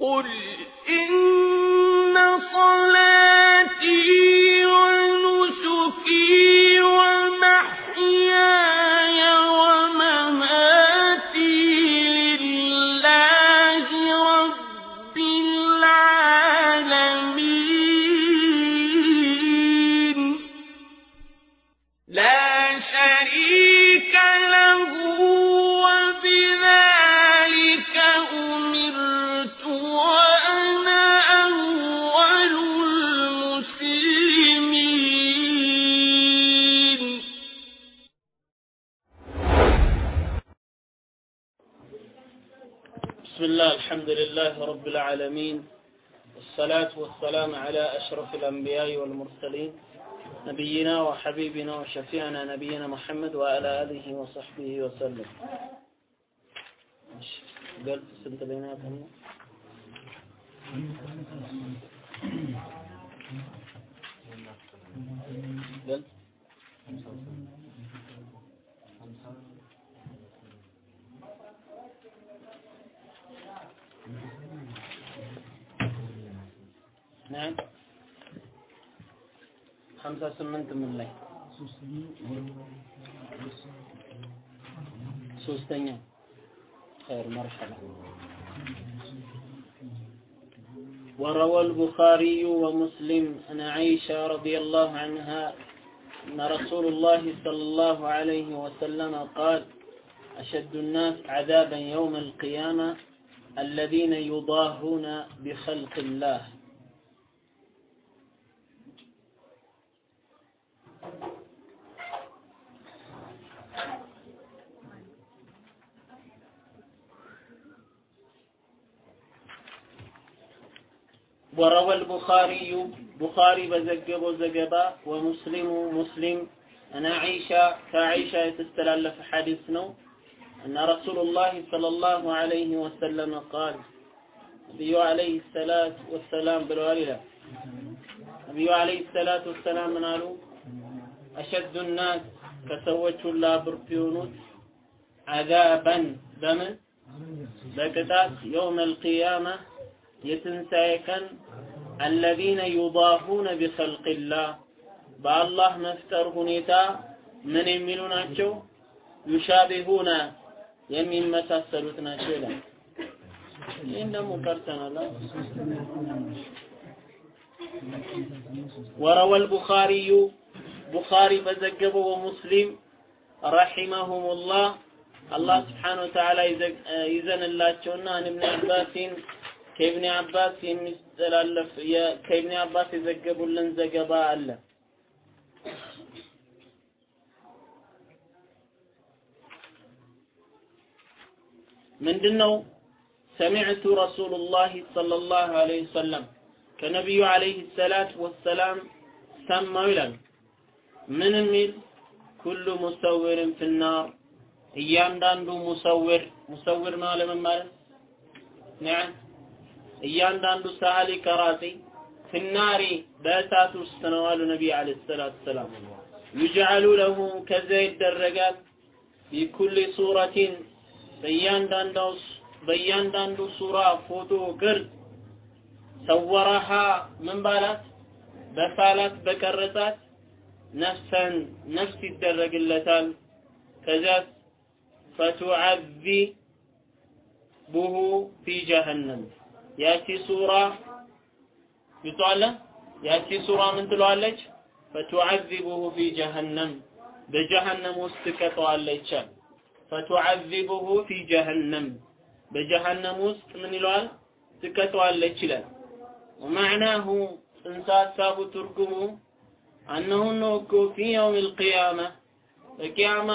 قل إن العالمين والصلاة والسلام على أشرف الأنبياء والمرسلين نبينا وحبيبنا وشفيعنا نبينا محمد وعلى آله وصحبه وسلم. سنت خمسة سمنت من ላይ ሶስተኛ خير مرحبا وروى البخاري ومسلم عن عائشة رضي الله عنها أن رسول الله صلى الله عليه وسلم قال أشد الناس عذابا يوم القيامة الذين يضاهون بخلق الله البخاري بخاري بزجبو زجبا ومسلم مسلم أنا عائشة كعائشة يتستلف حديث نو أن رسول الله صلى الله عليه وسلم قال نبي عليه الصلاة والسلام بالوالدة نبي عليه الصلاة والسلام من قالوا أشد الناس كسوت لا برتيونوت عذابا بمن بكتات يوم القيامة የትንሣኤ ቀን አለዚነ ዩዳሁነ ቢኸልቅላህ በአላህ መፍጠር ሁኔታ ምን የሚሉ ናቸው? ዩሻቢሁነ የሚመሳሰሉት ናቸው ይላል። ይህን ደግሞ ቀርተናል። ወረወ البخاري ቡኻሪ በዘገበው ወሙስሊም ረሒመሁሙላህ አላህ ስብሓነ ወተዓላ ይዘንላቸውና አን ኢብን አባሲን ከኢብን አባስ የሚስተላለፍ ከኢብን አባስ የዘገቡልን ዘገባ አለ። ምንድነው? ሰሚዕቱ ረሱሉላህ ሰለላሁ ዐለይሂ ወሰለም ከነቢዩ ዐለይሂ ሰላት ወሰላም ሰማው ይላል። ምን የሚል ኩሉ ሙሰውርን ፊናር እያንዳንዱ ሙሰውር ሙሰውር ማለት ማለት ነዓም እያንዳንዱ ሰዓሊ ቀራጺ ፊናሪ በእሳት ውስጥ ነው አሉ ነቢይ ዓለይሂ ሰላቱ ሰላም። ዩጅዐሉ ለሁ ከዛ ይደረጋል ቢኩሊ ሱረቲን በእያንዳንዱ ሱራ ፎቶ ቅርጽ ሰወረሃ ምን ባላት በሳላት በቀረጻት ነፍሰን ነፍስ ይደረግለታል። ከዚያስ ፈቱዐዚ ቡሁ ፊ ጀሀነም ያቺ ሱራ ይቷለ ያቺ ሱራ ምን ትለዋለች? ፈቱዐዚቡሁ ፊ ጀሀነም በጀሀነም ውስጥ ትቀጠዋለች። ፈቱዐዚቡሁ ፊ ጀሀነም በጀሀነም ውስጥ ምን ይለዋል? ትቀጠዋለች ይላል። ወመዕናሁ ጽንሰ ሀሳቡ ትርጉሙ አነሁ ነው እኮ ፊ የውም ልቅያማ በቅያማ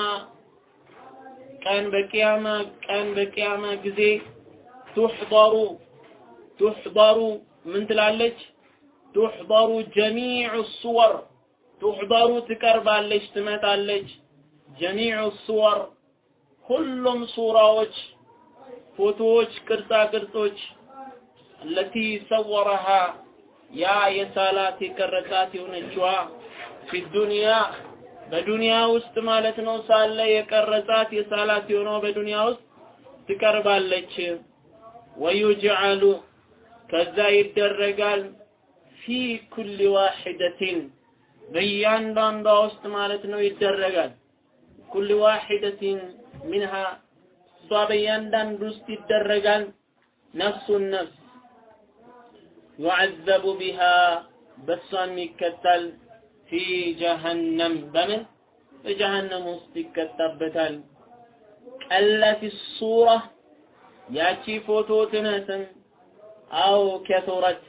ቀን በቅያማ ቀን በቅያማ ጊዜ ቱሕضሩ ቱሕበሩ ምን ትላለች? ቱሕበሩ ጀሚዑ ሱወር ቱሕበሩ ትቀርባለች፣ ትመጣለች። ጀሚዑ ሱወር ሁሉም ሱራዎች፣ ፎቶዎች፣ ቅርጻ ቅርጾች አለቲ ሰወረሃ ያ የሳላት የቀረጻት የሆነችዋ ፊዱንያ በዱንያ ውስጥ ማለት ነው ሳለ የቀረጻት የሳላት የሆነው በዱንያ ውስጥ ትቀርባለች። ويجعل ከዛ ይደረጋል። في كل واحدة በእያንዳንዷ ውስጥ ማለት ነው ይደረጋል። كل واحدة منها እሷ በእያንዳንዱ ውስጥ ይደረጋል። نفس ነፍስ يعذب بها በሷም ይቀጣል። في جهنم በምን? በጀሀነም ውስጥ ይቀጣበታል። ቀለት ሱራ ያቺ ፎቶ ትነስም አው ከቱረት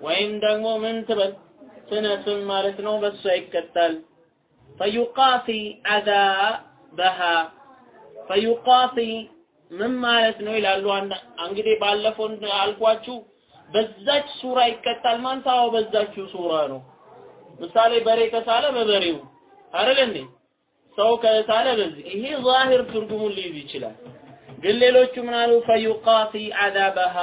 ወይም ደግሞ ምን ትበል? ትነስም ማለት ነው በሷ ይቀጣል። ፈዩቃፊ አዛበሃ ፈዩቃፊ ምን ማለት ነው ይላሉ? እንግዲህ ባለፈው አልኳችሁ በዛች ሱራ ይቀጣል ማለት አዎ በዛችው ሱራ ነው። ምሳሌ በሬ ከሳለ በበሬው አይደል እንዴ? ሰው ከሳለ በዚህ። ይሄ ዛሂር ትርጉሙን ሊይዝ ይችላል። ግን ሌሎቹ ምን አሉ? ፈዩቃፊ አዛበሃ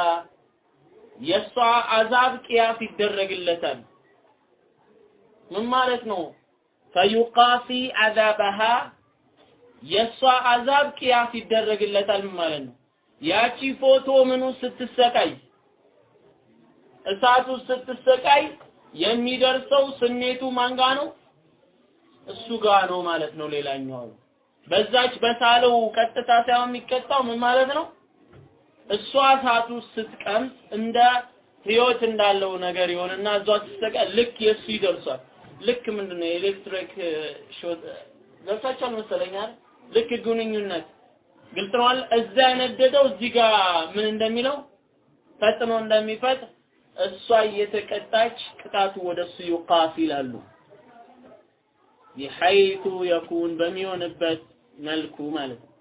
የእሷ አዛብ ቅያስ ይደረግለታል። ምን ማለት ነው? ፈዩቃፊ አዛበሃ የእሷ አዛብ ቅያስ ይደረግለታል ምን ማለት ነው? ያቺ ፎቶ ምኑ ስትሰቃይ? እሳቱ ስትሰቃይ የሚደርሰው ስሜቱ ማንጋ ነው? እሱ ጋር ነው ማለት ነው ሌላኛው። በዛች በሳለው ቀጥታ ሳይሆን የሚቀጣው ምን ማለት ነው እሷ እሳቱ ስትቀምስ እንደ ህይወት እንዳለው ነገር ይሆንና እዟ ስትሰቃይ ልክ የእሱ ይደርሷል። ልክ ምንድነው? የኤሌክትሪክ ሾት ገብታችኋል መሰለኝ ልክ ግንኙነት ግልጽ ነው እዛ የነደደው እዚህ ጋር ምን እንደሚለው ፈጥኖ እንደሚፈጥ እሷ እየተቀጣች ቅጣቱ ወደሱ ይቃፍ ይላሉ። ቢሐይቱ የኩን በሚሆንበት መልኩ ማለት ነው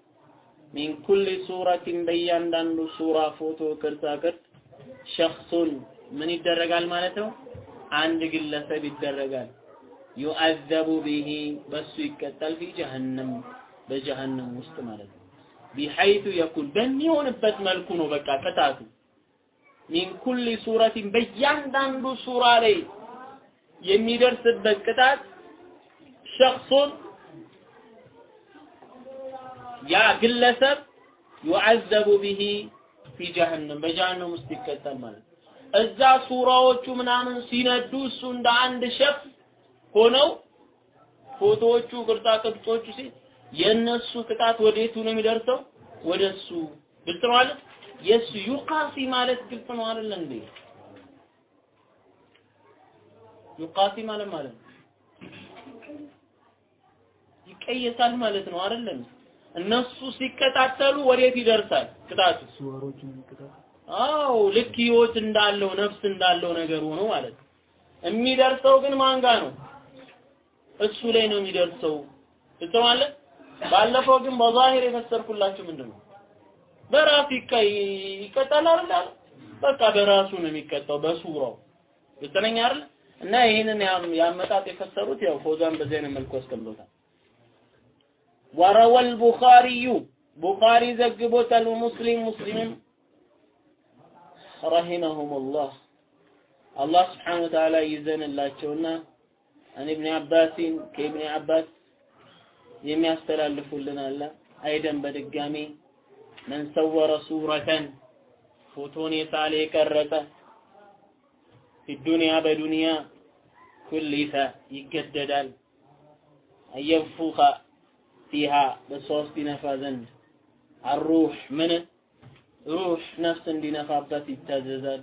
ሚን ኩል ሱረትን በእያንዳንዱ ሱራ ፎቶ ቅርጻ ቅርጽ ሸክሱን ምን ይደረጋል ማለት ነው? አንድ ግለሰብ ይደረጋል። ዩአዘቡ ቢሂ በሱ ይቀጣል ፊ ጀሀነም በጀሀነም ውስጥ ማለት ነው። ቢሐይቱ የኩን በሚሆንበት መልኩ ነው በቃ ቅጣቱ። ሚን ኩል ሱረቲን በእያንዳንዱ ሱራ ላይ የሚደርስበት ቅጣት ሸክሱን ያ ግለሰብ ዩዐዘቡ ቢሂ ፊ ጀሀነም በጀሀነም ውስጥ ይቀጣል ማለት እዛ ሱራዎቹ ምናምን ሲነዱ እሱ እንደ አንድ ሸክስ ሆነው ፎቶዎቹ ቅርጻ ቅርጾቹ ሲ የነሱ ቅጣት ወዴቱ ነው የሚደርሰው? ወደሱ ግልጽ ነው ማለት የሱ ዩቃሲ ማለት ግልጽ ነው አይደል እንዴ? ዩቃሲ ማለት ማለት ይቀየሳል ማለት ነው አይደለም እነሱ ሲከታተሉ ወዴት ይደርሳል? ቅጣቱ? አዎ ልክ ህይወት እንዳለው ነፍስ እንዳለው ነገር ሆኖ ማለት ነው። የሚደርሰው ግን ማንጋ ነው? እሱ ላይ ነው የሚደርሰው። ግልጽ ማለት ባለፈው ግን በዛሂር የፈሰርኩላችሁ ምንድን ነው በራሱ ይቀጣል አይደል? በቃ በራሱ ነው የሚቀጣው በሱራው። አይደል? እና ይህንን ያመጣጥ የፈሰሩት ያው ፎዛን በዚህ አይነት መልኩ አስቀምጦታል ወረወል ቡኻሪዩ ቡኻሪ ዘግቦታል ሙስሊም ሙስሊምም ረሂመሁሙላህ። አላህ ስብሓነ ወተዓላ ይዘንላቸውና አን ኢብኒ አባሲን ከኢብኒ አባስ የሚያስተላልፉልን አለ። አይደን በድጋሚ መን ሰወረ ሱረተን ፎቶን የሳለ የቀረጸ ፊዱንያ በዱንያ ኩሊፈ ይገደዳል። አየንፉኸ ፊሃ በሷ ውስጥ ይነፋ ዘንድ አሩህ ምን ሩህ ነፍስ እንዲነፋበት ይታዘዛል።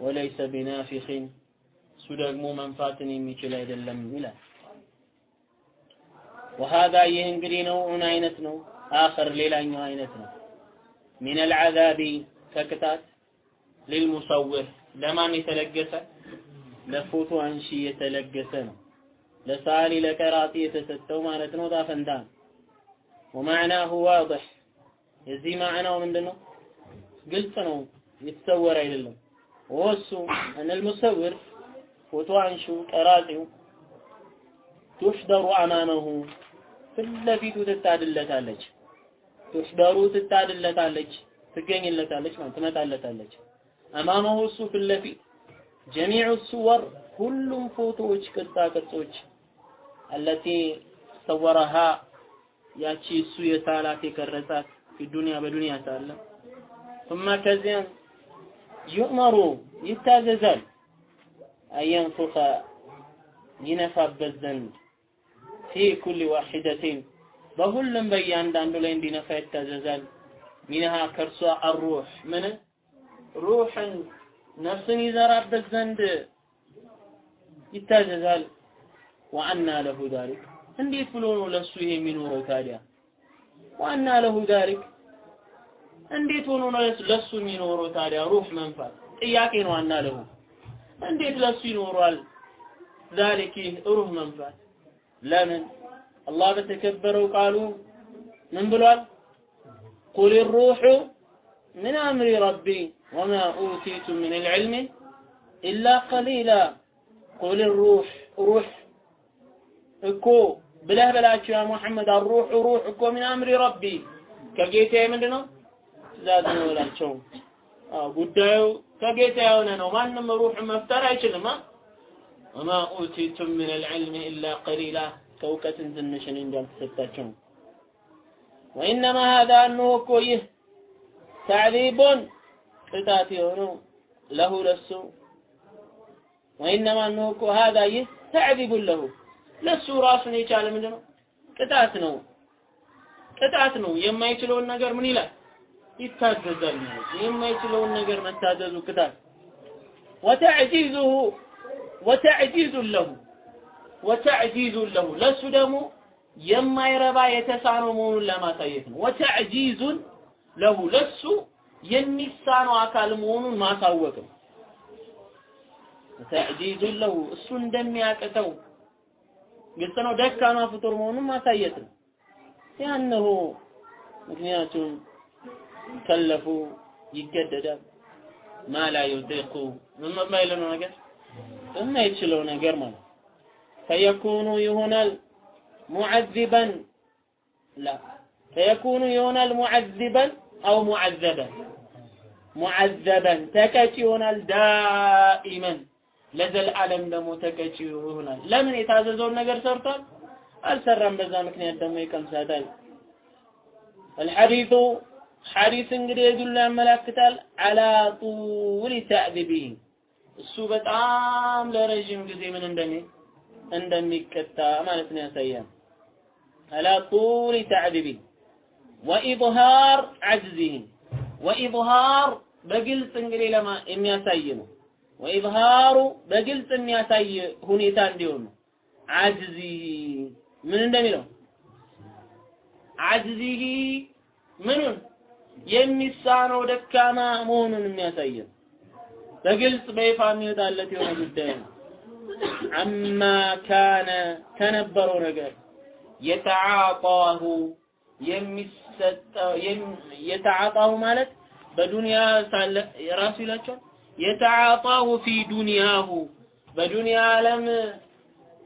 ወለይሰ ቢናፊኺን እሱ ደግሞ መንፋትን የሚችል አይደለም ይላል። ወሃዛ ይህ እንግዲህ ነውዑን አይነት ነው። አኸር ሌላኛው አይነት ነው። ሚነል ዐዛቢ ከቅጣት ሊልሙሰውር ለማን የተለገሰ ለፎቶ አንሺ የተለገሰ ነው። ለሳሊ ለቀራጺ የተሰጠው ማለት ነው። ጣፈንታ ወማዕናሁ ዋድሕ የዚህ ማዕናው ምንድን ነው? ግልጽ ነው፣ ይተሰወር አይደለም። ወሱ እነል ሙሰውር ፎቶ አንሺው ቀራጺው ቱሕደሩ አማመሁ ፊት ለፊቱ ትታድለታለች። ቱሕደሩ ትታድለታለች፣ ትገኝለታለች ማለት ትመጣለታለች። አማመሁ እሱ ፊት ለፊት ጀሚዑ ሱወር ሁሉም ፎቶዎች፣ ቅርጻ ቅርጾች التي صورها ያቺ እሱ የሳላት የቀረጻት في الدنيا በዱንያ ሳለ ثم ከዚያም يؤمر ይታዘዛል أن ينفخ ይነፋበት ዘንድ في كل واحدة በሁሉም በእያንዳንዱ ላይ እንዲነፋ ይታዘዛል። منها ከእርሷ الروح ምን روح ን ነፍስን ይዘራበት ዘንድ ይታዘዛል። ወአና ለሁ ዛሊክ እንዴት ብሎ ነው ለሱ ይሄ የሚኖረው ታዲያ? ዋና ለሁ ዛሊክ እንዴት ሆኖ ነው ለሱ የሚኖረው ታዲያ? ሩህ መንፋት ጥያቄ ነው። ዋና ለሁ እንዴት ለሱ ይኖሯል? ዛሊክ ሩህ መንፋት ለምን? አላህ በተከበረው ቃሉ ምን ብሏል? ቁል ሩሑ ምን አምሪ ረቢ ወማ ኡቲቱ ምን ልዕልም ኢላ ቀሊላ ቁል ሩሕ ሩሕ እኮ ብለህ በላቸው ያ ሙሐመድ አሩሑ ሩሕ እኮ ምን አምሪ ረቢ ከጌታዬ ምንድን ነው ትእዛዝ ነው በላቸው። ጉዳዩ ከጌታ የሆነ ነው። ማንም ሩሕ መፍጠር አይችልም። ወማ ኡቲቱም ምን ልዕልም ኢላ ቀሊላ ከእውቀትን ትንሽን እንጂ አልተሰጣቸውም። ወኢነማ ሀዛ እነሆ እኮ ይህ ተዕዚቡን ቅጣት የሆነው ለሁ ለሱ ወኢነማ እነሆ እኮ ሀዛ ይህ ተዕዚቡን ለሁ ለሱ ራሱን የቻለ ምንድን ነው ቅጣት ነው። ቅጣት ነው። የማይችለውን ነገር ምን ይላል? ይታዘዛል ማለት የማይችለውን ነገር መታዘዙ ቅጣት። ወተዕጂዙሁ ወተዕጂዙን ለሁ ወተዕጂዙን ለሁ። ለሱ ደግሞ የማይረባ የተሳነው መሆኑን ለማሳየት ነው። ወተዕጂዙን ለሁ። ለሱ የሚሳነው አካል መሆኑን ማሳወቅ ነው። ወተዕጂዙን ለሁ። እሱ እንደሚያቅተው ግልጽ ነው። ደካማ ፍጡር መሆኑን ማሳየት ነው። ያነሁ ምክንያቱም ከለፉ ይገደዳል ማላ ዩጢቁ የማይለው ነገር የማይችለው ነገር ማለት ፈየኩኑ ይሆናል ሙዐዚበን ላ ፈየኩኑ ይሆናል ሙዐዚበን አው ሙዐዘበን ሙዐዘበን ተቀጪ ይሆናል ዳኢመን ለዘልዓለም ደግሞ ተቀጪ ይሆናል። ለምን የታዘዘውን ነገር ሰርቷል? አልሰራም። በዛ ምክንያት ደግሞ ይቀምሳታል። አልሐዲቱ ሐዲስ እንግዲህ የዱላ ያመላክታል አላ ጡሊ ተዕዚቢህ እሱ በጣም ለረዥም ጊዜ ምን እንደሚ እንደሚቀጣ ማለት ነው ያሳያል። አላ ጡሊ ተዕዚቢህ ወኢዝሃር ዐጅዚህ ወኢዝሃር በግልጽ እንግዲህ ለማ የሚያሳይ ነው። ወኢዝሃሩ በግልጽ የሚያሳይ ሁኔታ እንዲሆን ነው። ዐጅዚ ምን እንደሚለው ዐጅዚሂ ምኑን የሚሳነው ደካማ መሆኑን የሚያሳይ በግልጽ በይፋ የሚወጣለት የሆነ ጉዳይ ነው። አማ ካነ ከነበረው ነገር የተዓጣሁ የሚሰጠው የተዓጣሁ ማለት በዱንያ ሳለ ራሱ ይላቸዋል የተዓጣሁ ፊ ዱንያሁ። በዱንያ ዓለም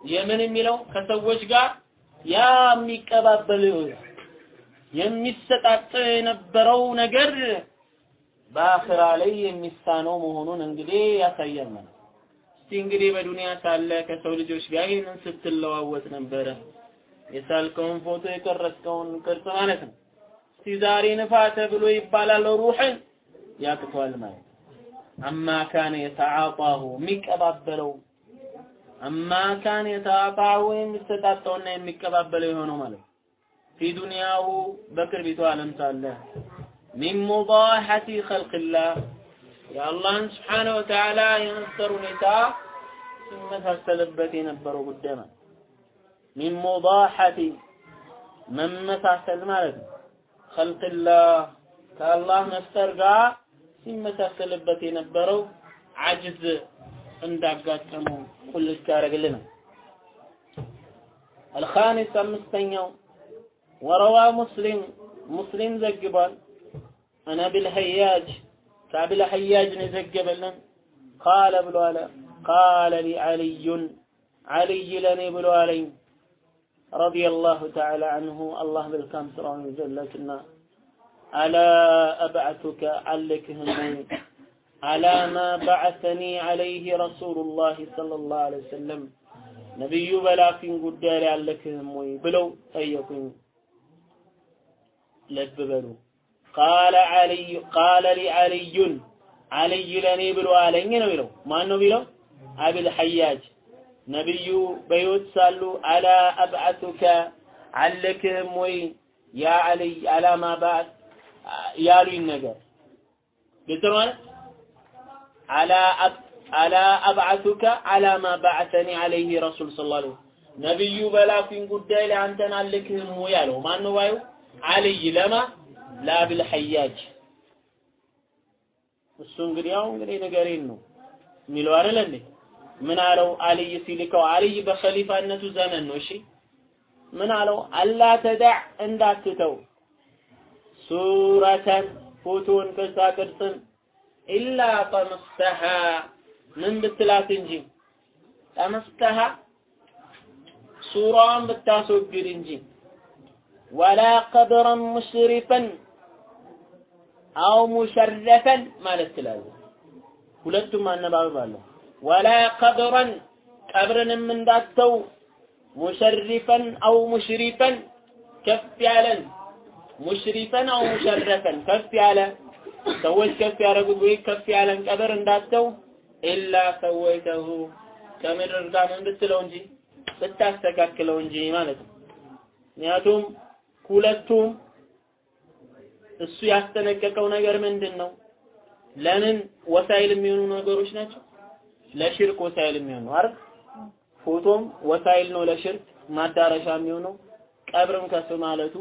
የምን የሚለው? ከሰዎች ጋር ያ የሚቀባበል የሚሰጣጥ የነበረው ነገር በአኺራ ላይ የሚሳነው መሆኑን እንግዲህ ያሳያል ማለት እስቲ እንግዲህ በዱንያ ሳለ ከሰው ልጆች ጋር ይህንን ስትለዋወጥ ነበረ። የሳልከውን ፎቶ የቀረጽከውን ቅርጽ ማለት ነው። እስቲ ዛሬ ንፋ ተብሎ ይባላል ሩሕን ያቅቷል ማለት አማ ካነ የተዓጣሁ የሚቀባበለው አማ ካነ የተዓጣሁ የሚሰጣጠውና የሚቀባበለው የሆነው ማለት ፊ ዱንያሁ በቅርቢቱ ዓለም ሳለ ሚን ሙዳሐቲ ኸልቅላህ የአላህን ስብሓነ ወተዓላ የመፍጠር ሁኔታ ሲመሳሰልበት የነበረው ጉዳይ ማለት ሚን ሙዳሐቲ መመሳሰል ማለት ነው። ኸልቅላህ ከአላህ መፍጠር ጋር ሲመሳሰልበት የነበረው አጅዝ እንዳጋጠመው ቁልጭ ያደርግልናል። አልኻሚስ አምስተኛው ወረዋ ሙስሊም ሙስሊም ዘግቧል። አን አቢል ሀያጅ ከአቢል ሀያጅ ነው የዘገበልን ቃለ ብሎ አለ ቃለ ሊ አልዩን አልይ ለኔ ብሎ አለኝ ረዲየላሁ ተዓላ አንሁ አላህ መልካም ስራውን ይዘለትና አላ አብዐቱከ አልክህም ወይ አላ ማ በዐሰኒ ዐለይህ ረሱሉላህ ሰለላሁ ዐለይሂ ወሰለም ነቢዩ በላኪን ጉዳይ ላይ አለክህም ወይ ብለው ጠየቁኝ። ልብ በሉ ቃለ ዐሊይ ቃለ ሊ ዐሊዩን አልይ ለኔ ብሎ አለኝ ነው ይለው። ማን ነው ቢለው? አብል ሐያጅ ነብዩ በሕይወት ሳሉ አላ አብዓቱከ አለክህም ያሉኝ ነገር ግልጽ ማለት አላ አብዓቱከ አላ ማ በዐሰኒ ዐለይሂ ረሱል ሰለላሁ ዐለይሂ ነብዩ በላኩኝ ጉዳይ ላይ አንተን አልክህም ወይ አለው። ማን ባዩ? አልይ ለማ ለአብል ሐያጅ እሱ እንግዲህ ያው እንግዲህ ነገሬን ነው የሚለው አይደል እንዴ? ምን አለው አልይ ሲልከው አልይ በኸሊፋነቱ ዘመን ነው። እሺ ምን አለው? አላ ተዳዕ እንዳትተው ሱረተን ፎቶን ቅርጻ ቅርጽን ኢላ ጠመስተሃ ምን ብትላት እንጂ ጠመስተሃ ሱራዋን ብታስወግድ እንጂ ወላ ቀብረን ሙሽሪፈን አው ሙሸረፈን ማለት ትላለህ። ሁለቱም አነባበብ አለው። ወላ ቀብረን ቀብርንም እንዳተው ሙሸሪፈን አው ሙሽሪፈን ከፍ ያለን ሙሽሪፈን አው ሙሸረፈን ከፍ ያለ ሰዎች ከፍ ያደረጉት ወይ ከፍ ያለን ቀብር እንዳተው ኢላ ሰወይተሁ ከምድር ጋር ምን ብትለው እንጂ ብታስተካክለው እንጂ ማለት ነው። ምክንያቱም ሁለቱም እሱ ያስጠነቀቀው ነገር ምንድን ነው? ለምን ወሳይል የሚሆኑ ነገሮች ናቸው? ለሽርክ ወሳይል የሚሆኑ አይደል? ፎቶም ወሳይል ነው ለሽርክ ማዳረሻ የሚሆነው፣ ቀብርም ከፍ ማለቱ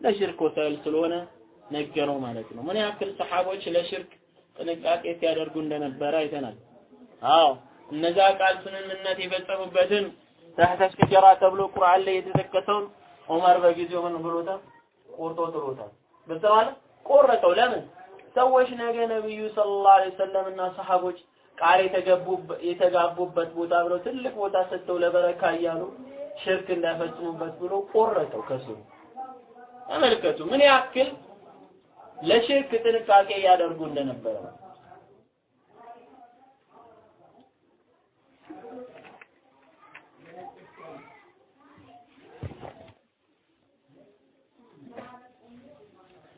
ለሽርክ ወሳይል ስለሆነ ነገረው ማለት ነው። ምን ያክል ሰሓቦች ለሽርክ ጥንቃቄ ሲያደርጉ እንደነበረ አይተናል። አዎ እነዛ ቃል ስምምነት የፈጸሙበትን ተህተ ሸጀራ ተብሎ ቁርአን ላይ የተጠቀሰውን ዑመር በጊዜው ምን ብሎታል? ቆርጦ ጥሎታል። ብትዋለ ቆረጠው። ለምን? ሰዎች ነገ ነብዩ ሰለላሁ ዐለይሂ ወሰለም እና ሰሃቦች ቃል የተጋቡበት ቦታ ብለው ትልቅ ቦታ ሰጥተው ለበረካ እያሉ ሽርክ እንዳይፈጽሙበት ብሎ ቆረጠው ከስሩ። ተመልከቱ ምን ያክል ለሽርክ ጥንቃቄ ያደርጉ እንደነበረ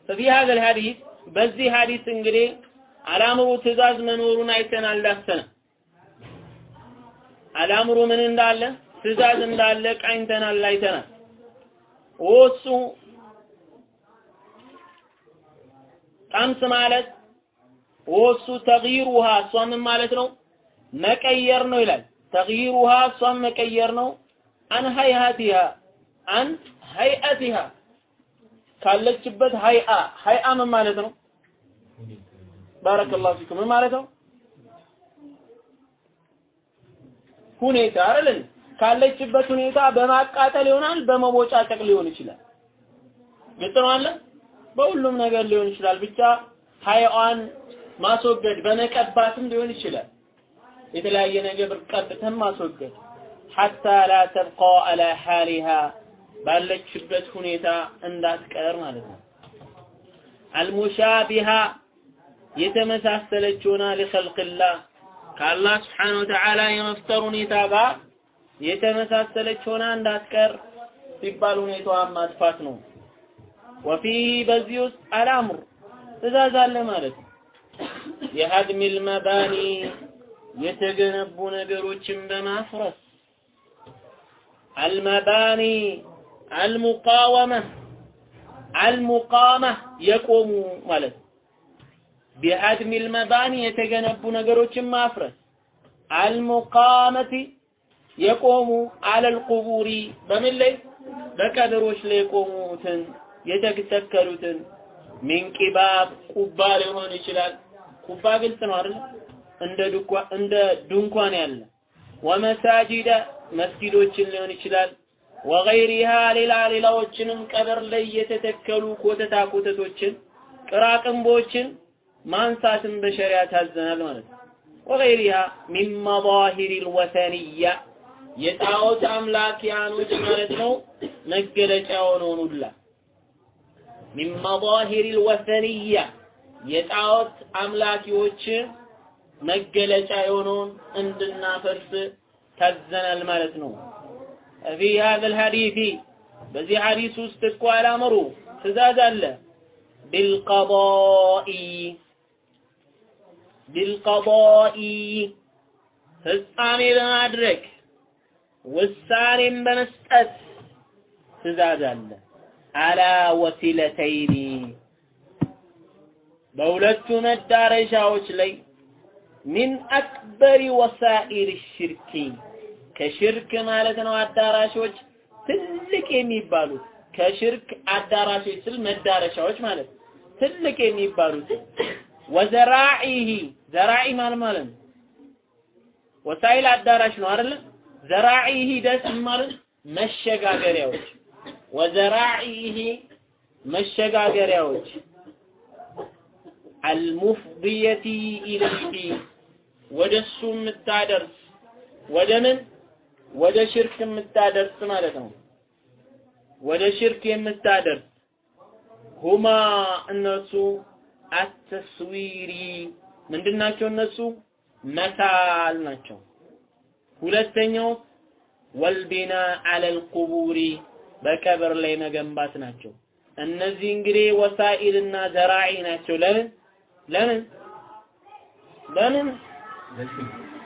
ففي هذا الحديث በዚህ ሐዲስ እንግዲህ አላምሩ ትእዛዝ መኖሩን አይተናል ዳሰነ አላምሩ ምን እንዳለ ትእዛዝ እንዳለ ቃኝተናል አይተናል ወሱ ጠምስ ማለት ወሱ እሷ ምን ማለት ነው መቀየር ነው ይላል ተግይሩሃ እሷን መቀየር ነው አን ሀይሀቲሃ አን ሀይአቲሃ ካለችበት ሀይአ ሀይአ ምን ማለት ነው? ባረከላሁ ፊኩም ምን ማለት ነው? ሁኔታ አይደል? ካለችበት ሁኔታ በማቃጠል ይሆናል፣ በመቦጫጨቅ ሊሆን ይችላል። ግልጽ ነው በሁሉም ነገር ሊሆን ይችላል። ብቻ ሀይዋን ማስወገድ በመቀባትም ሊሆን ይችላል። የተለያየ ነገር ቀብተን ማስወገድ ሐታ ላ ተብቃ አላ ሐሊሃ ባለችበት ሁኔታ እንዳትቀር ማለት ነው። አልሙሻቢሃ የተመሳሰለች ሆና ሊኸልቅላህ ከአላህ ስብሓነ ወተዓላ የመፍጠር ሁኔታ ጋር የተመሳሰለች ሆና እንዳትቀር ሲባል ሁኔታዋን ማጥፋት ነው። ወፊህ በዚህ ውስጥ አልአምር ትእዛዝ አለ ማለት ነው። የሀድሚል መባኒ የተገነቡ ነገሮችን በማፍረስ አልመባኒ አልሙቃወመ አልሙቃመ የቆሙ ማለት ነው። ቢሀድሚል መባኒ የተገነቡ ነገሮችን ማፍረስ አልሙቃመቲ የቆሙ አለል ቁቡሪ በምን ላይ በቀብሮች ላይ የቆሙትን የተተከሉትን ሚን ቂባብ ቁባ ሊሆን ይችላል። ቁባ ግልጽ ነው አይደል? እንደ ዱኳ እንደ ድንኳን ያለ ወመሳጂደ መስጊዶችን ሊሆን ይችላል። ወገይሪሃ ሌላ ሌላዎችንም ቀብር ላይ የተተከሉ ኮተታ ኮተቶችን ቅራቅንቦችን ማንሳትን በሸሪያ ታዘናል ማለት ነው። ወገይሪሃ ሚን መዛሂሪል የጣዖት አምላኪያኖች ማለት ነው መገለጫ የሆነውን ሁላ ሚን መዛሂሪል ወሰንያ የጣዖት አምላኪዎች መገለጫ የሆነውን እንድናፈርስ ታዘናል ማለት ነው። ፊ ሀዘል ሐዲሲ በዚህ ሐዲስ ውስጥ እኮ አላምሩ ትእዛዝ አለ። ቢልቀዳኢ ቢልቀዳኢ ፍጻሜ በማድረግ ውሳኔን በመስጠት ትእዛዝ አለ። አላ ወሲለተይኒ በሁለቱ መዳረሻዎች ላይ ሚን አክበሪ ወሳኢል ሽርኪ ከሽርክ ማለት ነው አዳራሾች ትልቅ የሚባሉት ከሽርክ አዳራሾች ስል መዳረሻዎች ማለት ትልቅ የሚባሉት ወዘራዒሂ ዘራዒ ማለት ማለት ነው። ወሳኢል አዳራሽ ነው አይደለ? ዘራዒሂ ደስ ማለት መሸጋገሪያዎች ወዘራዒሂ መሸጋገሪያዎች አልሙፍድየቲ ኢለይሂ ወደሱ የምታደርስ ወደ ምን ወደ ሽርክ የምታደርስ ማለት ነው። ወደ ሽርክ የምታደርስ ሁማ እነሱ አተስዊሪ ምንድናቸው? እነሱ መሳል ናቸው። ሁለተኛው ወልቢና አለል ቁቡሪ በቀብር ላይ መገንባት ናቸው። እነዚህ እንግዲህ ወሳኢልና ዘራዒ ናቸው። ለምን? ለምን? ለምን?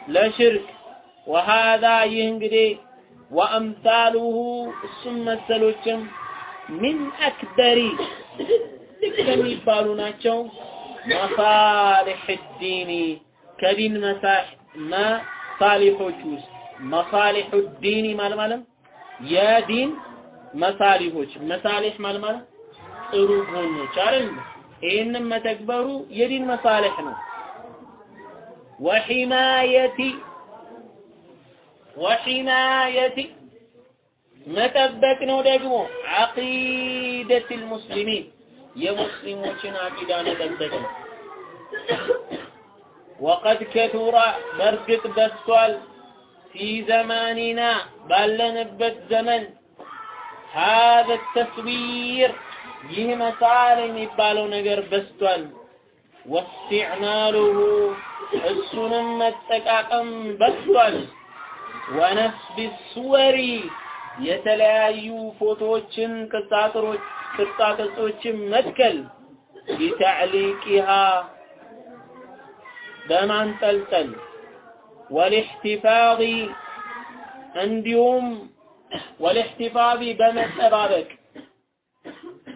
ለሽርክ። ወሃዛ ይህ እንግዲህ ወአምሳሉሁ እሱም መሰሎችም ሚን አክበሪ ከሚባሉ ናቸው። መሳሊሕ ዲኒ ከዲን መሳሊሖች ውስጥ መሳሊሑ ዲኒ ማለት ማለት የዲን መሳሊሖች መሳሊሕ ማለት ማለት ጥሩ ጎኖች አይደል? ይህንም መተግበሩ የዲን መሳሊሕ ነው። ወሒማየቲ ወሒማየቲ መጠበቅ ነው ደግሞ ዓቂደት ልሙስሊሚን የሙስሊሞችን አቂዳ መጠበቅ ነው። ወቀድ ከቱራ በእርግጥ በስቷል ፊ ዘማኒና ባለንበት ዘመን ሀዘ ተስዊር ይህ መሳል የሚባለው ነገር በስቷል። ወስቲዕማሉሁ እሱንም መጠቃቀም በስቷል። ወነስቢ ሱወሪ የተለያዩ ፎቶዎችን ቅርጻቅርጾችን መትከል ቢተዕሊቂሃ በማንጠልጠል ወልእሕቲፋظ እንዲሁም ወልእሕቲፋظ በመጠባበቅ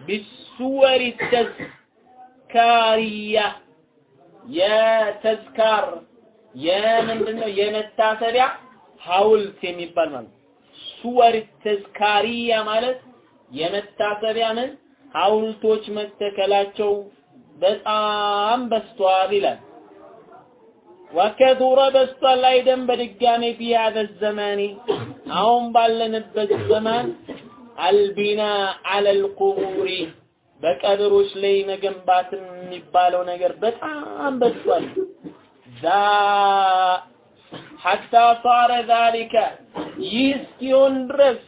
ቢሱወሪ ተዝካሪያ የተዝካር የምንድነው? የመታሰቢያ ሐውልት የሚባል ማለት ሱወር ተዝካሪያ ማለት የመታሰቢያ ምን? ሐውልቶች መተከላቸው በጣም በስቷል ይላል። ወከቱረ በስቷል አይደን በድጋሜ ፊ ዘማኒ አሁን ባለንበት ዘመን አልቢና አለል ቁቡሪ በቀብሮች ላይ መገንባት የሚባለው ነገር በጣም በስቷል። ዛ ሐታ ሳረ ዛሊከ ይህ እስኪሆን ድረስ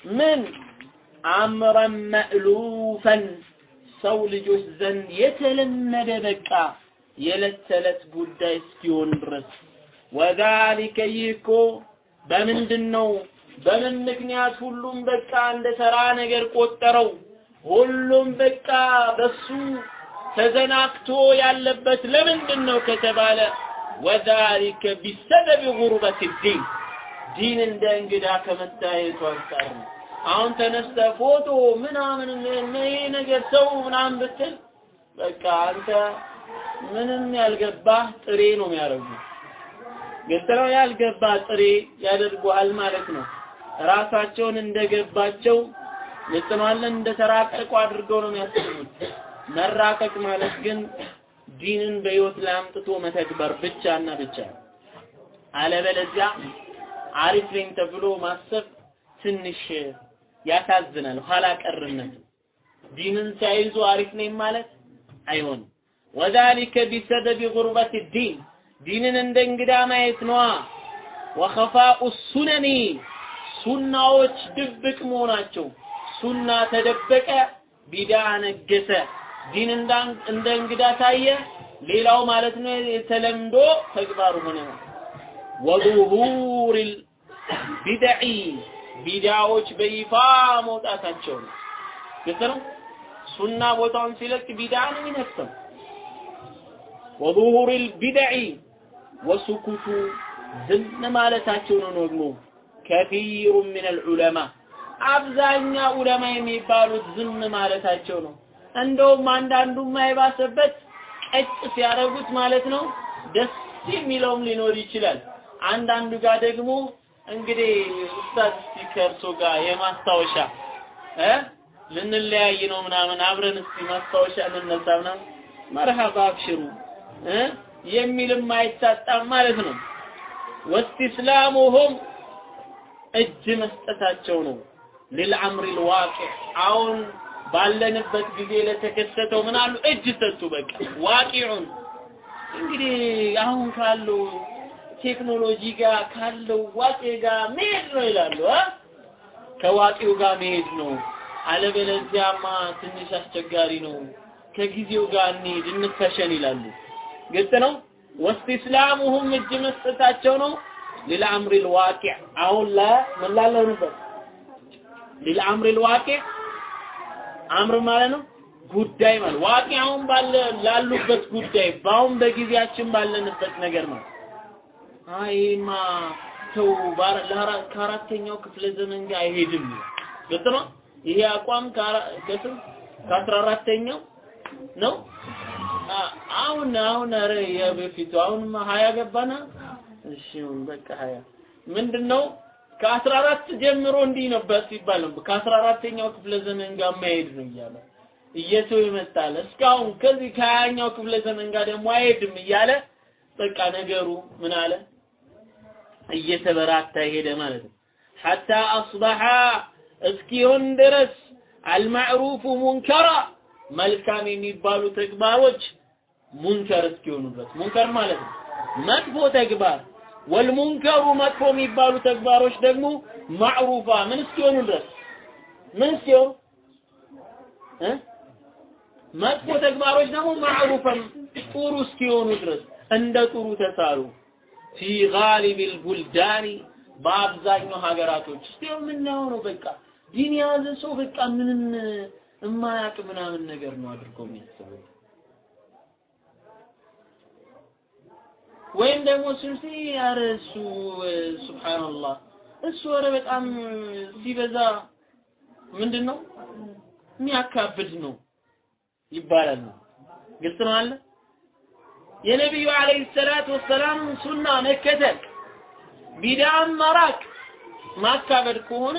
ምን አምረን መእሉፈን ሰው ልጆች ዘንድ የተለመደ በቃ የዕለት ተዕለት ጉዳይ እስኪሆን ድረስ ወዛሊከ ይህ እኮ በምንድን ነው? በምን ምክንያት ሁሉም በቃ እንደ ተራ ነገር ቆጠረው? ሁሉም በቃ በሱ ተዘናግቶ ያለበት ለምንድን ነው ከተባለ ወዛሊከ ቢሰበብ ጉርበት ዲን ዲን እንደ እንግዳ ከመታየቱ አንጻር ነው። አሁን ተነስተ ፎቶ ምናምን ይሄ ነገር ሰው ምናምን ብትል በቃ አንተ ምንም ያልገባህ ጥሬ ነው የሚያደርጉ ግልጥለው ያልገባ ጥሬ ያደርጉሃል ማለት ነው። ራሳቸውን እንደገባቸው ልጥኗለን እንደተራቀቁ አድርገው ነው የሚያስቡት። መራቀቅ ማለት ግን ዲንን በህይወት ላይ አምጥቶ መተግበር ብቻና ብቻ አለበለዚያ አሪፍ ነኝ ተብሎ ማሰብ ትንሽ ያሳዝናል። ኋላ ቀርነት ዲንን ሳይዙ አሪፍ ነኝ ማለት አይሆንም። ወዛሊከ ቢሰበብ ጉርበት ዲን ዲንን እንደ እንግዳ ማየት ነዋ። ወኸፋኡ ሱነኒ ሱናዎች ድብቅ መሆናቸው ሱና ተደበቀ፣ ቢዳ ነገሰ። ዲን እንደ እንግዳ ታየ፣ ሌላው ማለት ነው የተለምዶ ተግባሩ ሆነ ነው። ወዙሁሪል ቢድዒ ቢዳዎች በይፋ መውጣታቸው ነው። ነው። ሱና ቦታውን ሲለቅ ቢድዓ ነው የሚነሳው። ወዙሁሪል ቢድዒ ወሱኩቱ ዝም ማለታቸው ነው ደግሞ ከፊሩ ሚነል ዑለማ አብዛኛ ዑለማ የሚባሉት ዝም ማለታቸው ነው። እንደውም አንዳንዱ የባሰበት ቀጭ ሲያደርጉት ማለት ነው ደስ የሚለውም ሊኖር ይችላል። አንዳንዱ ጋር ደግሞ እንግዲህ ኡስታዝ ከእርሶ ጋር የማስታወሻ እ ልንለያይ ነው ምናምን አብረን እስቲ ማስታወሻ እንነሳ ምናምን መርሃባ አብሽሩ እ የሚልም አይታጣም ማለት ነው። ወስቲስላሙሁም እጅ መስጠታቸው ነው። ልልአምሪ ልዋቂዕ አሁን ባለንበት ጊዜ ለተከሰተው ምን አሉ? እጅ ሰጡ በቃ። ዋቂዑን እንግዲህ አሁን ካለው ቴክኖሎጂ ጋር ካለው ዋቄ ጋር መሄድ ነው ይላሉ አ? ከዋቄው ጋር መሄድ ነው። አለበለዚያማ ትንሽ አስቸጋሪ ነው። ከጊዜው ጋር እንሂድ እንፈሸን ይላሉ ግልጽ ነው ወስቲስላሙሁም እጅ መስጠታቸው ነው ሊልአምሪ ልዋቂዕ አሁን ላ ምን ላለንበት ሊልአምሪ ልዋቂዕ አምር ማለት ነው ጉዳይ ማለት ዋቂ አሁን ባለ ላሉበት ጉዳይ በአሁን በጊዜያችን ባለንበት ነገር ነው። አይማ ተው ከአራተኛው ክፍለ ዘመን ጋር አይሄድም። ግልጽ ነው። ይሄ አቋም ከስም ከአስራ አራተኛው ነው። አሁን አሁን ኧረ የበፊቱ አሁንማ ሀያ ገባና? እሺ በቃ ሀያ። ምንድን ነው ከአስራ አራት ጀምሮ እንዲህ ነበር ሲባል ነው። ከአስራ አራተኛው ክፍለ ዘመን ጋር ማሄድ ነው እያለ እየተው ይመጣል። እስካሁን ከዚህ ከሀያኛው ክፍለ ዘመን ጋር ደግሞ አይሄድም እያለ በቃ ነገሩ ምን አለ? እየተበራታ ሄደ ማለት ነው። ሐታ አስበሐ እስኪሆን ድረስ አልማዕሩፉ ሙንከራ መልካም የሚባሉ ተግባሮች ሙንከር እስኪሆኑ ድረስ ሙንከር ማለት ነው። መጥፎ ተግባር። ወልሙንከሩ መጥፎ የሚባሉ ተግባሮች ደግሞ ማዕሩፋ። ምን እስኪሆኑ ድረስ? ምን እስኪሆኑ? እ? መጥፎ ተግባሮች ደግሞ ማዕሩፈም ጥሩ እስኪሆኑ ድረስ። እንደ ጥሩ ተሳሉ። ፊ ጋሊቢል ቡልዳኒ በአብዛኛው ሀገራቶች እስቲ የምናየው ነው። በቃ ዲን የያዘ ሰው በቃ ምንም የማያውቅ ምናምን ነገር ነው አድርጎ የሚያስበው ወይም ደግሞ ስንሲ ኧረ እሱ ሱብሃንአላህ እሱ ኧረ በጣም ሲበዛ ምንድን ነው የሚያካብድ ነው ይባላል። ነው ግልጽ ነው አለ የነቢዩ አለይሂ ሰላቱ ወሰላም ሱና መከተል ቢዳም መራቅ ማካበድ ከሆነ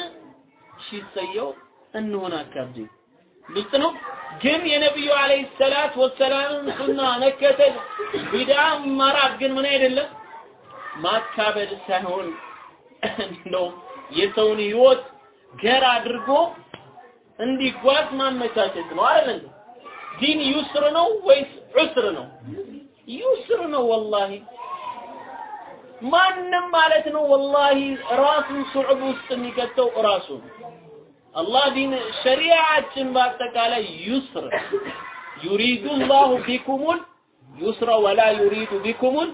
ሲሰየው እንሆን አካብድ። ግልጽ ነው ግን የነቢዩ አለይሂ ሰላት ወሰላምን ሱና መከተል ቢዳም መራቅ ግን ምን አይደለም? ማካበድ ሳይሆን ነው የሰውን ህይወት ገር አድርጎ እንዲጓዝ ማመቻቸት ነው አይደል ዲን ዩስር ነው ወይስ ዑስር ነው? ዩስር ነው ወላሂ። ማንም ማለት ነው ወላሂ ራሱን ሱዕብ ውስጥ የሚከተው ራሱ አላህ ዲን ሸሪዓችን በአጠቃላይ ዩስር يريد الله بكم اليسر ولا يريد بكم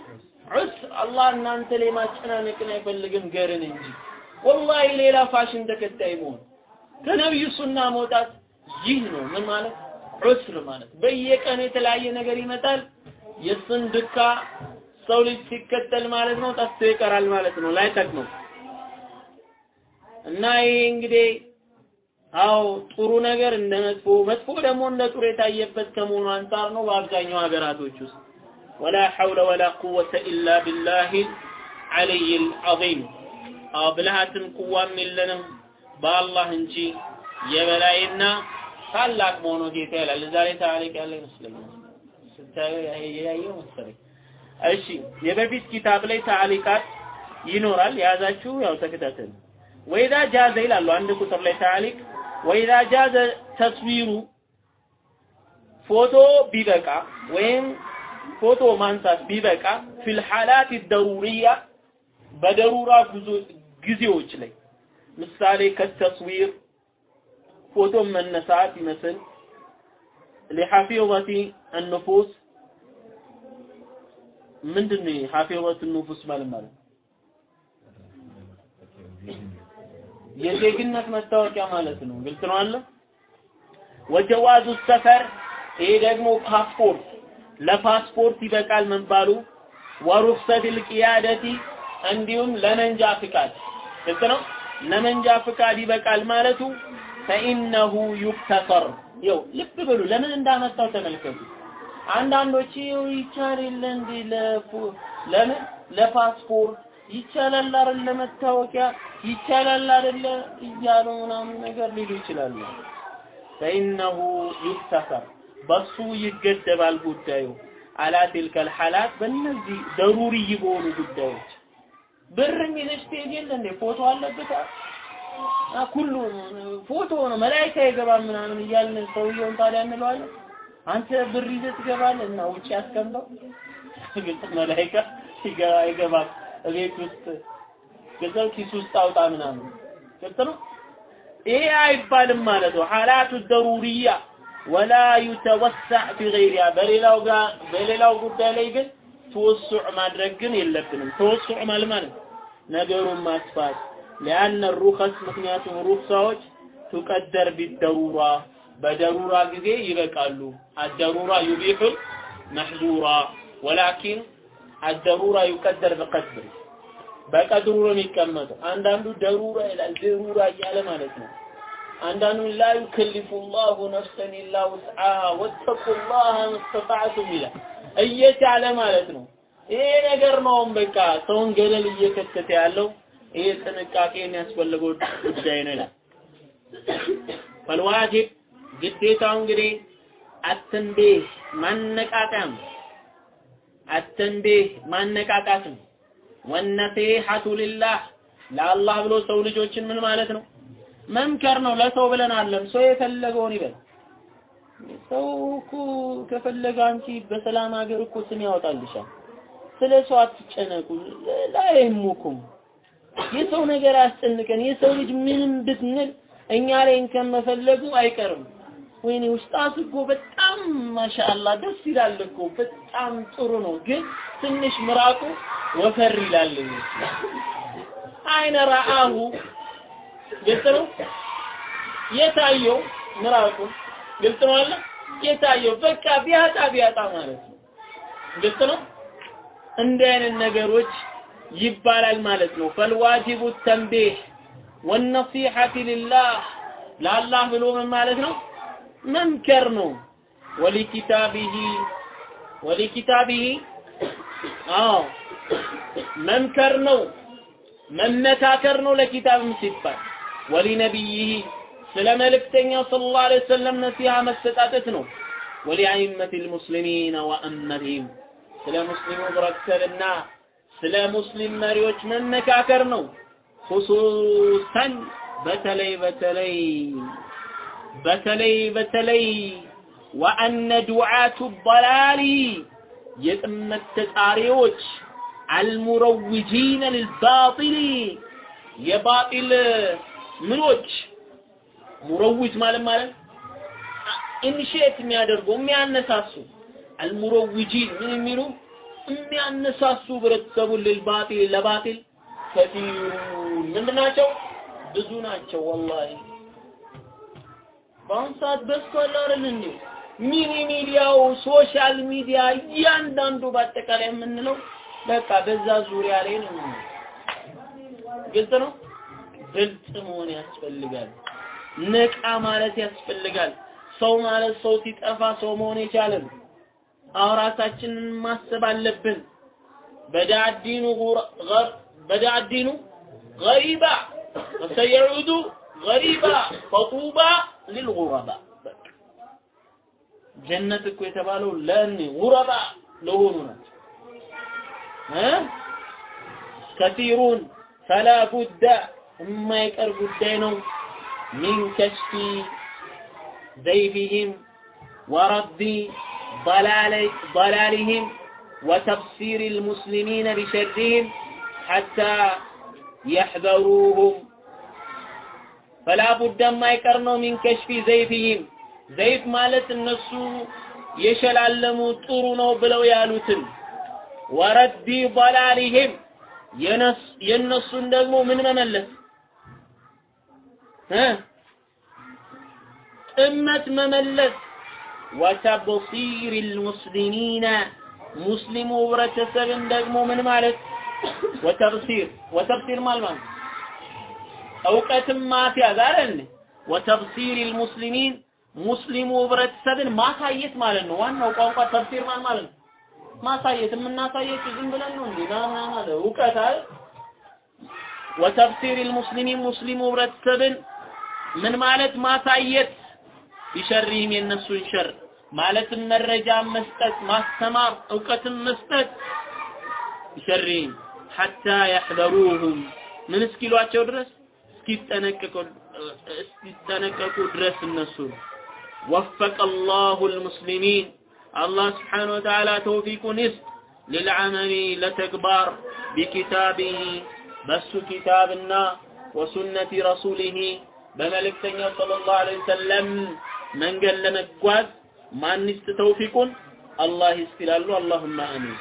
العسر። አላህ እናንተ ላይ ማጨናነቅን አይፈልግም ገርን እንጂ። والله ሌላ ፋሽን ተከታይ መሆን ከነብዩ ሱና መውጣት ይህ ነው። ምን ማለት? عسر ማለት። በየቀኑ የተለያየ ነገር ይመጣል። የሱን ድካ ሰው ልጅ ሲከተል ማለት ነው ጠፍቶ ይቀራል ማለት ነው። ላይጠቅመው። እና ይሄ እንግዲህ አው ጥሩ ነገር እንደ መጥፎ መጥፎ ደግሞ እንደ ጥሩ የታየበት ከመሆኑ አንጻር ነው በአብዛኛው ሀገራቶች ውስጥ። ወላ ሐውለ ወላ ቁወተ ኢላ ቢላሂ አልይ አልዓዚም አው ብልሃትም ቁዋም የለንም በአላህ እንጂ የበላይና ታላቅ መሆኑ ጌታ ይላል። ዛሬ ታሪክ ያለ ይመስለኛል። እሺ የበፊት ኪታብ ላይ ታሊቃት ይኖራል። የያዛችሁ ያው ተከታተሉ። ወይዛ ጃዘ ይላሉ አንድ ቁጥር ላይ ታሊቅ ወኢዛ ጃዘ ተስዊሩ ፎቶ ቢበቃ ወይም ፎቶ ማንሳት ቢበቃ ፊል ሐላት ደሩሪያ በደሩራ ጊዜዎች ላይ ምሳሌ ከተስዊር ፎቶ መነሳት ይመስል ለሐፊዘቲ النفوس ምንድነው ሐፊዘቱ النفوس ማለት ማለት የዜግነት መታወቂያ ማለት ነው። ግልጽ ነው አለ ወጀዋዙ ሰፈር ይሄ ደግሞ ፓስፖርት። ለፓስፖርት ይበቃል መባሉ ወሩክሰት ልቅያደቲ እንዲሁም ለመንጃ ፍቃድ። ግልጽ ነው። ለመንጃ ፍቃድ ይበቃል ማለቱ ፈኢነሁ ዩክተፈር ይው ልብ በሉ ለምን እንዳመጣው ተመልከቱ። አንዳንዶች ይቻል የለ እንዴ? ለምን? ለፓስፖርት ይቻላል አይደል? ለመታወቂያ ይቻላል አይደለ? እያሉ ምናምን ነገር ሊሉ ይችላሉ። ፈኢነሁ ዩክተፈር በሱ ይገደባል ጉዳዩ። አላ ቲልከል ሐላት በእነዚህ ደሩሪ በሆኑ ጉዳዮች። ብርም ይዘሽ ትሄጂ የለ እንዴ? ፎቶ አለበት። ኩሉ ፎቶ ነው መላእክት አይገባም ምናምን እያልን ሰውየውን ታዲያ እንለዋለን። አንተ ብር ይዘህ ትገባለህ እና ውጭ አስቀምጠው ግልጽ መላእክት ይገባ አይገባም። ውስጥ ግልጽ ኪስ ውስጥ አውጣ ምናምን ግልጽ ነው። ይሄ አይባልም ማለት ነው። ሐላቱ ደሩሪያ ወላ ዩተወሰዕ ፊ ገይሪሃ በሌላው ጋር በሌላው ጉዳይ ላይ ግን ተወሱዕ ማድረግ ግን የለብንም። ተወሱዕ ማለት ማለት ነገሩን ማስፋት ሊአነ ሩኸስ ምክንያቱም ሩክሳዎች ቱቀደር ቢደሩራ በደሩራ ጊዜ ይበቃሉ። አደሩራ ዩቢሑል መሕዙራ ወላኪን አደሩራ ዩቀደር በቀድር በቀድሩ ነው የሚቀመጠው። አንዳንዱ ደሩራ ይላል ደሩራ እያለ ማለት ነው። አንዳንዱ ላ ዩከሊፉ ነፍሰን ኢላ ውስዓሃ ወተቁላህ መስተጣዕቱም ይላል እየቻለ ማለት ነው። ይሄ ነገር ነው በቃ ሰውን ገደል እየከተተ ያለው ይሄ ጥንቃቄ የሚያስፈልገው ጉዳይ ነው ይላል። ፈልዋጅብ ግዴታው እንግዲህ አተንቤህ ማነቃቃም አተንቤህ ማነቃቃት ነው። ወነሲሐቱ ሊላህ ለአላህ ብሎ ሰው ልጆችን ምን ማለት ነው? መምከር ነው። ለሰው ብለን አለም ሰው የፈለገውን ይበል። ሰው እኮ ከፈለገ አንቺ በሰላም ሀገር እኮ ስም ያወጣልሻል። ስለ ሰው አትጨነቁ። ላይሙኩም የሰው ነገር አያስጨንቀን። የሰው ልጅ ምንም ብትንል እኛ ላይ ከመፈለጉ አይቀርም። ወይኔ ውስጣቱ እኮ በጣም ማሻአላ ደስ ይላል እኮ በጣም ጥሩ ነው፣ ግን ትንሽ ምራቁ ወፈር ይላል። አይነ ረአሁ ግልጽ ነው የታየው ምራቁ ግልጽ ነው አለ የታየው በቃ ቢያጣ ቢያጣ ማለት ነው። ግልጽ ነው። እንዲህ አይነት ነገሮች ይባላል ማለት ነው። ፈልዋጅቡ ተንቢህ ወነሲሐቲ ሊላህ ለአላህ ብሎ ምን ማለት ነው? መምከር ነው። ወሊኪታቢሂ ወሊኪታቢሂ አዎ መምከር ነው። መመካከር ነው ለኪታብም ሲባል ወሊነቢይህ ስለ መልእክተኛው ሰለላሁ ዐለይሂ ወሰለም ነሲሃ መሰጣጠት ነው። ወሊአይመቲል ሙስሊሚን ወአመቲሂም ስለ ሙስሊሙ ህብረተሰብና ስለ ሙስሊም መሪዎች መመካከር ነው። ሁሱሰን በተለይ በተለይ በተለይ በተለይ ወአነ ዱዓቱ ضላሊ የጥመት ተጣሪዎች አልሙረውጂነ ልልባጢል የባጢል ምኖች ሙረውጅ ማለት ማለት ኢኒሼት የሚያደርጉ የሚያነሳሱ አልሙረውጂን ምን የሚሉ የሚያነሳሱ ህብረተሰቡን ልልባጢል ለባጢል ከቲሩን ምንድን ናቸው? ብዙ ናቸው። ወላሂ በአሁኑ ሰዓት በዝቷል አይደል እንዴ? ሚኒ ሚዲያው social media እያንዳንዱ በአጠቃላይ የምንለው በቃ በዛ ዙሪያ ላይ ነው። ግልጽ ነው። ግልጽ መሆን ያስፈልጋል። ነቃ ማለት ያስፈልጋል። ሰው ማለት ሰው ሲጠፋ ሰው መሆን የቻለን አውራታችንን ማሰብ አለብን። بدأ الدين بدأ الدين غريبا وسيعود غريبا ፈጡባ ሊልጉረባ ጀነት እኮ የተባለው ለእኔ ጉረባ ለሆኑ ናቸው እ ከሲሩን ፈላ ቡዳ የማይቀር ጉዳይ ነው ሚን ከሽፊ ዘይፊህም ወረዲ ضلالهم وتبصير المسلمين بشرهم حتى يحذروهم ፈላ ቡዳ ነው። ሚን ከሽፊ ዘይትህም ዘይት ማለት እነሱ የሸላለሙ ጥሩ ነው ብለው ያሉትን ወረዲ ضላሊህም የነሱን ደግሞ ምን መመለስ? ጥመት መመለስ። ወተብሲር ልሙስሊሚና ሙስሊሙ ህብረተሰብን ደግሞ ምን ማለት? ወተብሲር ወተብሲር ማለት ማለት እውቀትን ማስያዝ አይደል ወተብሲር ልሙስሊሚን ሙስሊሙ ህብረተሰብን ማሳየት ማለት ነው። ዋናው ቋንቋ ተፍሲር ማን ማለት ነው? ማሳየት የምናሳየችው ዝም ብለን ነው እንዴ? ና ና ና እውቀት አይደል? ወተፍሲር ልሙስሊሚን ሙስሊሙ ህብረተሰብን ምን ማለት ማሳየት ቢሸሪህም የነሱን ሸር ማለትም መረጃ መስጠት፣ ማስተማር፣ እውቀትን መስጠት ቢሸሪህም ሐታ ያሕዘሩሁም ምን እስኪሏቸው ድረስ እስኪጠነቀቁ እስኪጠነቀቁ ድረስ እነሱ ወፈቀ አላሁ ልሙስሊሚን አላህ ስብሓነ ወተዓላ ተውፊቁን ይስጥ ልልዓመሊ ለተግባር ቢኪታቢህ በሱ ኪታብና ወሱነቲ ረሱሊህ በመልእክተኛው ሰለላሁ ዐለይሂ ወሰለም መንገድ ለመጓዝ ማን ይስጥ ተውፊቁን አላህ ይስጥ ይላሉ። አላሁማ አሚን።